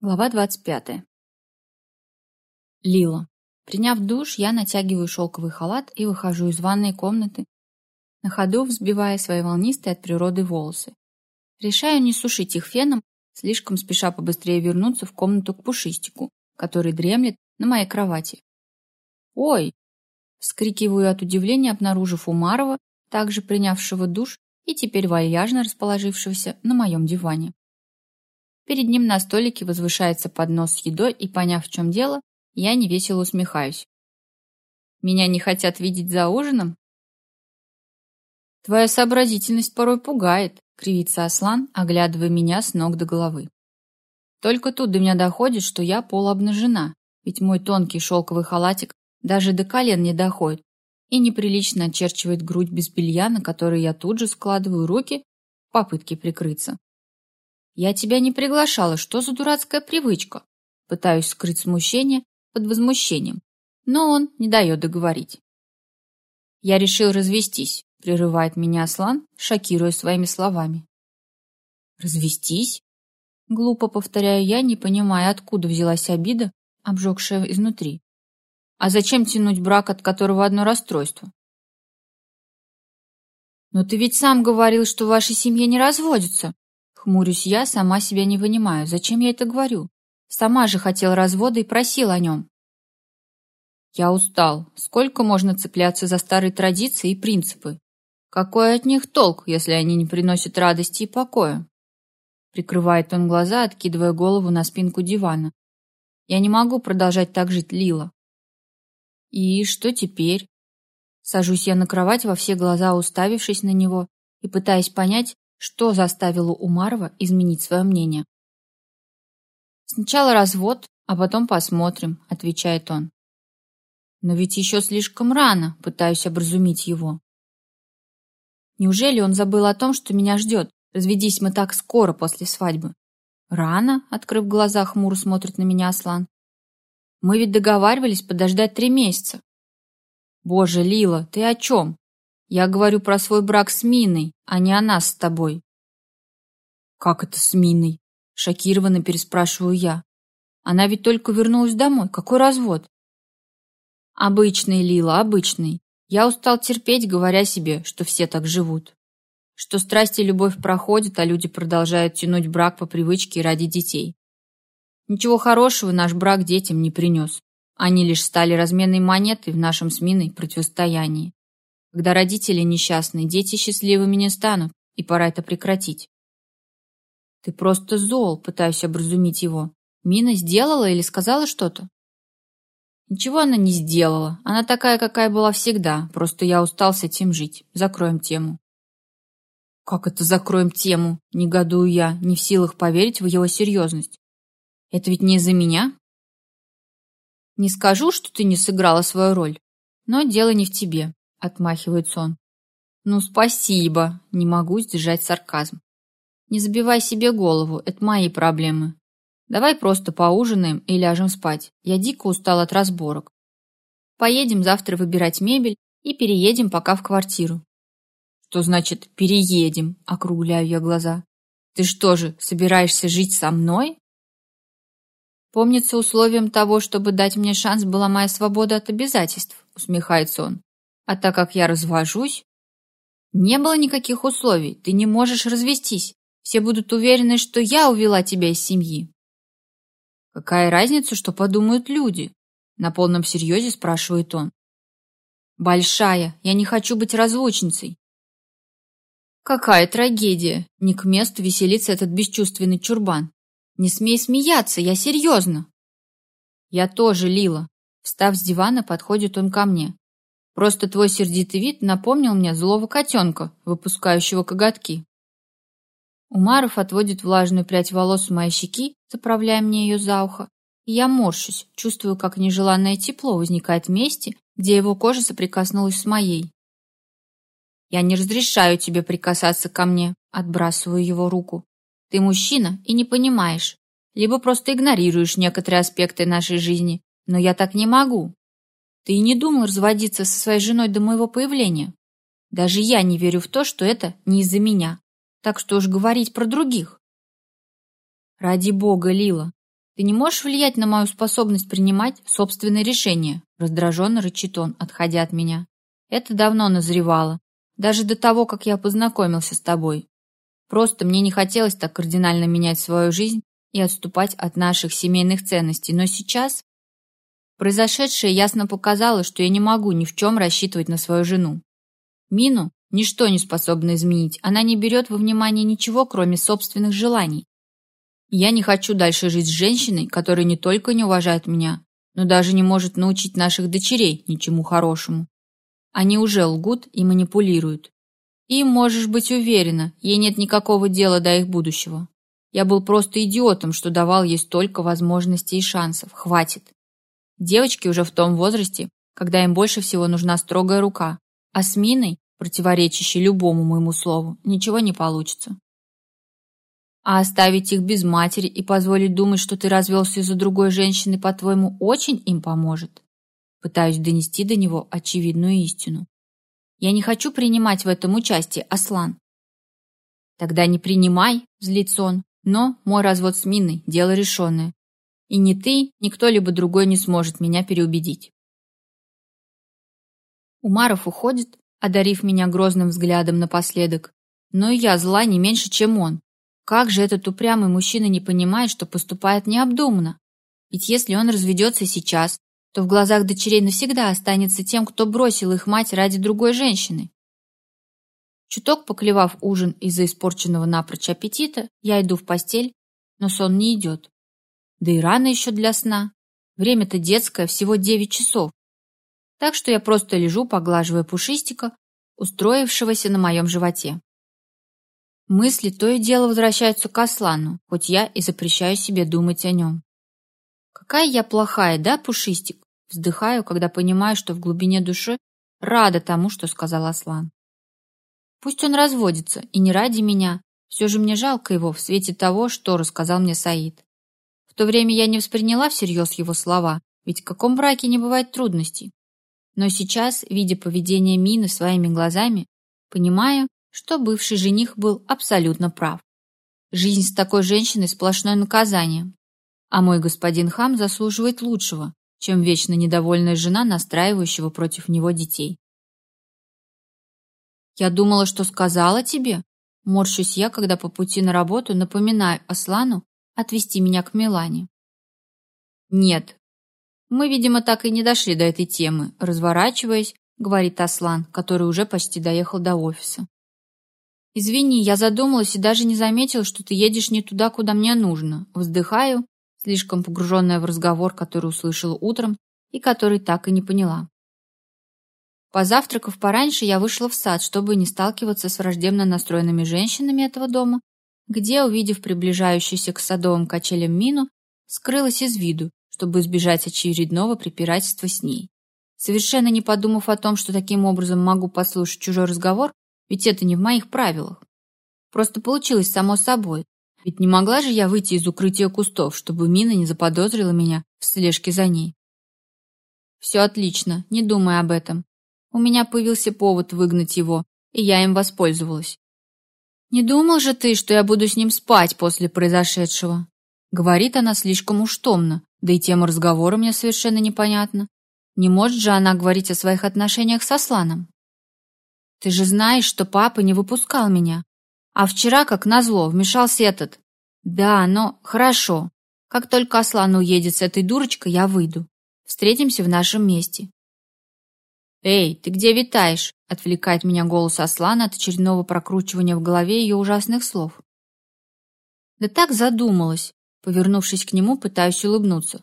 Глава 25. Лила. Приняв душ, я натягиваю шелковый халат и выхожу из ванной комнаты, на ходу взбивая свои волнистые от природы волосы. Решаю не сушить их феном, слишком спеша побыстрее вернуться в комнату к пушистику, который дремлет на моей кровати. «Ой!» — вскрикиваю от удивления, обнаружив Умарова, также принявшего душ и теперь вальяжно расположившегося на моем диване. Перед ним на столике возвышается поднос с едой, и, поняв, в чем дело, я невесело усмехаюсь. Меня не хотят видеть за ужином? Твоя сообразительность порой пугает, кривится Аслан, оглядывая меня с ног до головы. Только тут до меня доходит, что я полуобнажена, ведь мой тонкий шелковый халатик даже до колен не доходит и неприлично очерчивает грудь без белья, на которой я тут же складываю руки в попытке прикрыться. «Я тебя не приглашала. Что за дурацкая привычка?» Пытаюсь скрыть смущение под возмущением, но он не дает договорить. «Я решил развестись», — прерывает меня Аслан, шокируя своими словами. «Развестись?» Глупо повторяю я, не понимая, откуда взялась обида, обжегшая изнутри. «А зачем тянуть брак, от которого одно расстройство?» «Но ты ведь сам говорил, что в вашей семье не разводятся», Хмурюсь я, сама себя не вынимаю. Зачем я это говорю? Сама же хотела развода и просил о нем. Я устал. Сколько можно цепляться за старые традиции и принципы? Какой от них толк, если они не приносят радости и покоя? Прикрывает он глаза, откидывая голову на спинку дивана. Я не могу продолжать так жить, Лила. И что теперь? Сажусь я на кровать во все глаза, уставившись на него и пытаясь понять, что заставило Умарова изменить свое мнение? «Сначала развод, а потом посмотрим», — отвечает он. «Но ведь еще слишком рано», — пытаюсь образумить его. Неужели он забыл о том, что меня ждет? Разведись мы так скоро после свадьбы. Рано, открыв глаза, хмуро смотрит на меня Аслан. Мы ведь договаривались подождать три месяца. Боже, Лила, ты о чем? Я говорю про свой брак с Миной, а не о нас с тобой. Как это с Миной? Шокированно переспрашиваю я. Она ведь только вернулась домой. Какой развод? Обычный, Лила, обычный. Я устал терпеть, говоря себе, что все так живут. Что страсть и любовь проходят, а люди продолжают тянуть брак по привычке ради детей. Ничего хорошего наш брак детям не принес. Они лишь стали разменной монетой в нашем с Миной противостоянии. Когда родители несчастны, дети счастливыми не станут, и пора это прекратить. Ты просто зол, пытаюсь образумить его. Мина сделала или сказала что-то? Ничего она не сделала. Она такая, какая была всегда. Просто я устал с этим жить. Закроем тему. Как это закроем тему? Негодую я, не в силах поверить в его серьезность. Это ведь не из-за меня? Не скажу, что ты не сыграла свою роль, но дело не в тебе. — отмахивается он. «Ну, спасибо!» — не могу сдержать сарказм. «Не забивай себе голову, это мои проблемы. Давай просто поужинаем и ляжем спать. Я дико устал от разборок. Поедем завтра выбирать мебель и переедем пока в квартиру». «Что значит «переедем»?» — округляю я глаза. «Ты что же, собираешься жить со мной?» «Помнится, условием того, чтобы дать мне шанс, была моя свобода от обязательств», — усмехается он. А так как я развожусь, не было никаких условий, ты не можешь развестись. Все будут уверены, что я увела тебя из семьи. Какая разница, что подумают люди? На полном серьезе спрашивает он. Большая, я не хочу быть разлучницей. Какая трагедия! Не к месту веселится этот бесчувственный чурбан. Не смей смеяться, я серьезно. Я тоже, Лила. Встав с дивана, подходит он ко мне. Просто твой сердитый вид напомнил мне злого котенка, выпускающего коготки. Умаров отводит влажную прядь волос у моей щеки, заправляя мне ее за ухо, и я морщусь, чувствую, как нежеланное тепло возникает в месте, где его кожа соприкоснулась с моей. «Я не разрешаю тебе прикасаться ко мне», отбрасываю его руку. «Ты мужчина и не понимаешь, либо просто игнорируешь некоторые аспекты нашей жизни, но я так не могу. Ты и не думал разводиться со своей женой до моего появления. Даже я не верю в то, что это не из-за меня. Так что уж говорить про других. Ради бога, Лила, Ты не можешь влиять на мою способность принимать собственные решения, раздраженно рычит он, отходя от меня. Это давно назревало, даже до того, как я познакомился с тобой. Просто мне не хотелось так кардинально менять свою жизнь и отступать от наших семейных ценностей, но сейчас произошедшее ясно показало, что я не могу ни в чем рассчитывать на свою жену. Мину ничто не способно изменить, она не берет во внимание ничего, кроме собственных желаний. Я не хочу дальше жить с женщиной, которая не только не уважает меня, но даже не может научить наших дочерей ничему хорошему. Они уже лгут и манипулируют. И можешь быть уверена, ей нет никакого дела до их будущего. Я был просто идиотом, что давал ей столько возможностей и шансов. Хватит. Девочки уже в том возрасте, когда им больше всего нужна строгая рука, а с Миной, противоречащей любому моему слову, ничего не получится. А оставить их без матери и позволить думать, что ты развелся из-за другой женщины, по-твоему, очень им поможет? Пытаюсь донести до него очевидную истину. Я не хочу принимать в этом участие, Аслан. Тогда не принимай, злится он, но мой развод с Миной – дело решенное. И ни ты, ни кто-либо другой не сможет меня переубедить. Умаров уходит, одарив меня грозным взглядом напоследок. Но и я зла не меньше, чем он, как же этот упрямый мужчина не понимает, что поступает необдуманно? Ведь если он разведется сейчас, то в глазах дочерей навсегда останется тем, кто бросил их мать ради другой женщины. Чуток поклевав ужин из-за испорченного напрочь аппетита, я иду в постель, но сон не идет. Да и рано еще для сна. Время-то детское, всего девять часов. Так что я просто лежу, поглаживая пушистика, устроившегося на моем животе. Мысли то и дело возвращаются к Аслану, хоть я и запрещаю себе думать о нем. Какая я плохая, да, Пушистик? Вздыхаю, когда понимаю, что в глубине души рада тому, что сказал Аслан. Пусть он разводится, и не ради меня. Все же мне жалко его в свете того, что рассказал мне Саид. То время я не восприняла всерьез его слова, ведь в каком браке не бывает трудностей. Но сейчас, видя поведение Мины своими глазами, понимаю, что бывший жених был абсолютно прав. Жизнь с такой женщиной сплошное наказание, а мой господин Хам заслуживает лучшего, чем вечно недовольная жена, настраивающего против него детей. «Я думала, что сказала тебе?» Морщусь я, когда по пути на работу напоминаю Аслану отвезти меня к Милане. «Нет, мы, видимо, так и не дошли до этой темы», разворачиваясь, говорит Аслан, который уже почти доехал до офиса. «Извини, я задумалась и даже не заметила, что ты едешь не туда, куда мне нужно». Вздыхаю, слишком погруженная в разговор, который услышала утром и который так и не поняла. Позавтракав пораньше, я вышла в сад, чтобы не сталкиваться с враждебно настроенными женщинами этого дома, где, увидев приближающуюся к садовым качелям Мину, скрылась из виду, чтобы избежать очередного препирательства с ней. Совершенно не подумав о том, что таким образом могу послушать чужой разговор, ведь это не в моих правилах. Просто получилось само собой. Ведь не могла же я выйти из укрытия кустов, чтобы Мина не заподозрила меня в слежке за ней. Все отлично, не думай об этом. У меня появился повод выгнать его, и я им воспользовалась. Не думал же ты, что я буду с ним спать после произошедшего? Говорит она слишком уж томно, да и тема разговора мне совершенно непонятна. Не может же она говорить о своих отношениях со Сланом? Ты же знаешь, что папа не выпускал меня. А вчера, как назло, вмешался этот. Да, но хорошо. Как только Аслан уедет с этой дурочкой, я выйду. Встретимся в нашем месте. «Эй, ты где витаешь?» — отвлекает меня голос Аслана от очередного прокручивания в голове ее ужасных слов. Да так задумалась. Повернувшись к нему, пытаюсь улыбнуться.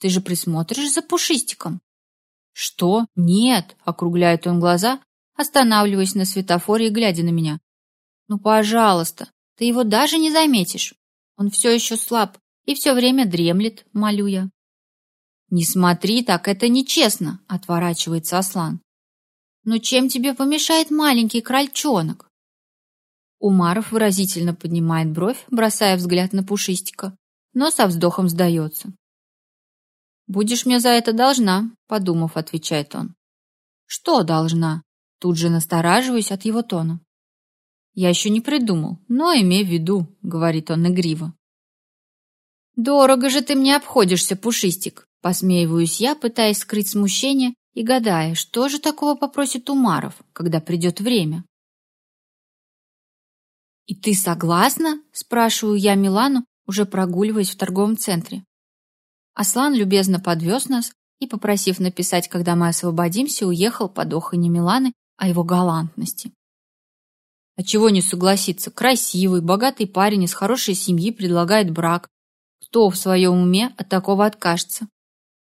«Ты же присмотришь за пушистиком?» «Что? Нет!» — округляет он глаза останавливаясь на светофоре и глядя на меня. «Ну, пожалуйста, ты его даже не заметишь. Он все еще слаб и все время дремлет», — молю я. «Не смотри так, это нечестно», — отворачивается Аслан. «Но чем тебе помешает маленький крольчонок?» Умаров выразительно поднимает бровь, бросая взгляд на Пушистика, но со вздохом сдается. «Будешь мне за это должна», — подумав, отвечает он. «Что должна?» Тут же настораживаюсь от его тона. «Я еще не придумал, но имей в виду», — говорит он игриво. Дорого же ты мне обходишься, Пушистик, посмеиваюсь я, пытаясь скрыть смущение и гадая, что же такого попросит Умаров, когда придет время. «И ты согласна?» – спрашиваю я Милану, уже прогуливаясь в торговом центре. Аслан любезно подвез нас и, попросив написать, когда мы освободимся, уехал под оханье Миланы о его галантности. А чего не согласиться? Красивый, богатый парень из хорошей семьи предлагает брак. Кто в своем уме от такого откажется?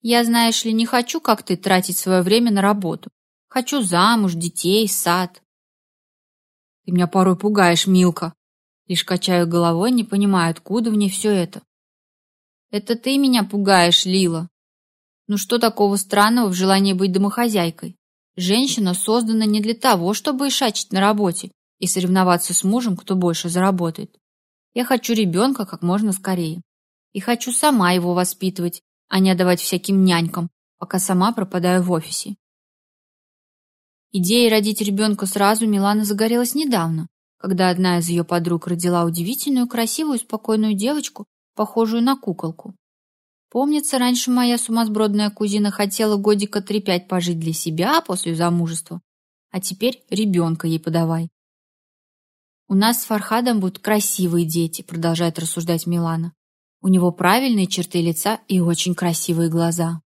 Я, знаешь ли, не хочу, как ты, тратить свое время на работу. Хочу замуж, детей, сад. Ты меня порой пугаешь, Милка. Лишь качаю головой, не понимая, откуда в ней все это. Это ты меня пугаешь, Лила. Ну что такого странного в желании быть домохозяйкой? Женщина создана не для того, чтобы ишачить на работе и соревноваться с мужем, кто больше заработает. Я хочу ребенка как можно скорее. И хочу сама его воспитывать, а не отдавать всяким нянькам, пока сама пропадаю в офисе. Идеей родить ребенка сразу Милана загорелась недавно, когда одна из ее подруг родила удивительную, красивую, спокойную девочку, похожую на куколку. Помнится, раньше моя сумасбродная кузина хотела годика 3-5 пожить для себя после замужества, а теперь ребенка ей подавай. «У нас с Фархадом будут красивые дети», продолжает рассуждать Милана. «У него правильные черты лица и очень красивые глаза.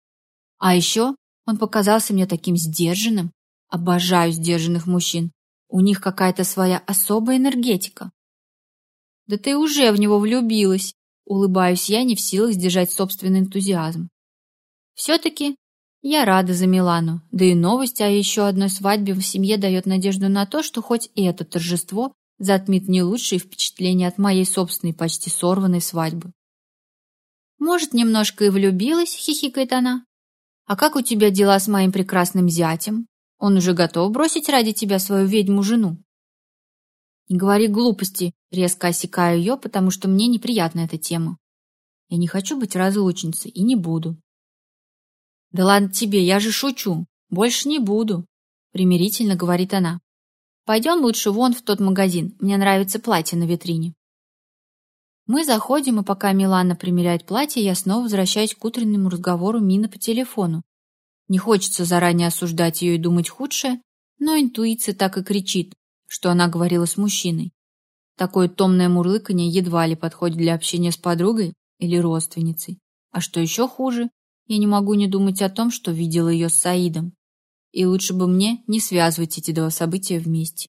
А еще он показался мне таким сдержанным, Обожаю сдержанных мужчин. У них какая-то своя особая энергетика. Да ты уже в него влюбилась, улыбаюсь я, не в силах сдержать собственный энтузиазм. Все-таки я рада за Милану, да и новость о еще одной свадьбе в семье дает надежду на то, что хоть и это торжество затмит не лучшие впечатления от моей собственной почти сорванной свадьбы. Может, немножко и влюбилась, хихикает она. А как у тебя дела с моим прекрасным зятем? Он уже готов бросить ради тебя свою ведьму-жену. Не говори глупости, резко осекаю ее, потому что мне неприятна эта тема. Я не хочу быть разлучницей и не буду. Да ладно тебе, я же шучу. Больше не буду, примирительно говорит она. Пойдем лучше вон в тот магазин. Мне нравится платье на витрине. Мы заходим, и пока Милана примеряет платье, я снова возвращаюсь к утреннему разговору Мины по телефону, не хочется заранее осуждать ее и думать худшее, но интуиция так и кричит, что она говорила с мужчиной. Такое томное мурлыканье едва ли подходит для общения с подругой или родственницей. А что еще хуже, я не могу не думать о том, что видела ее с Саидом. И лучше бы мне не связывать эти два события вместе.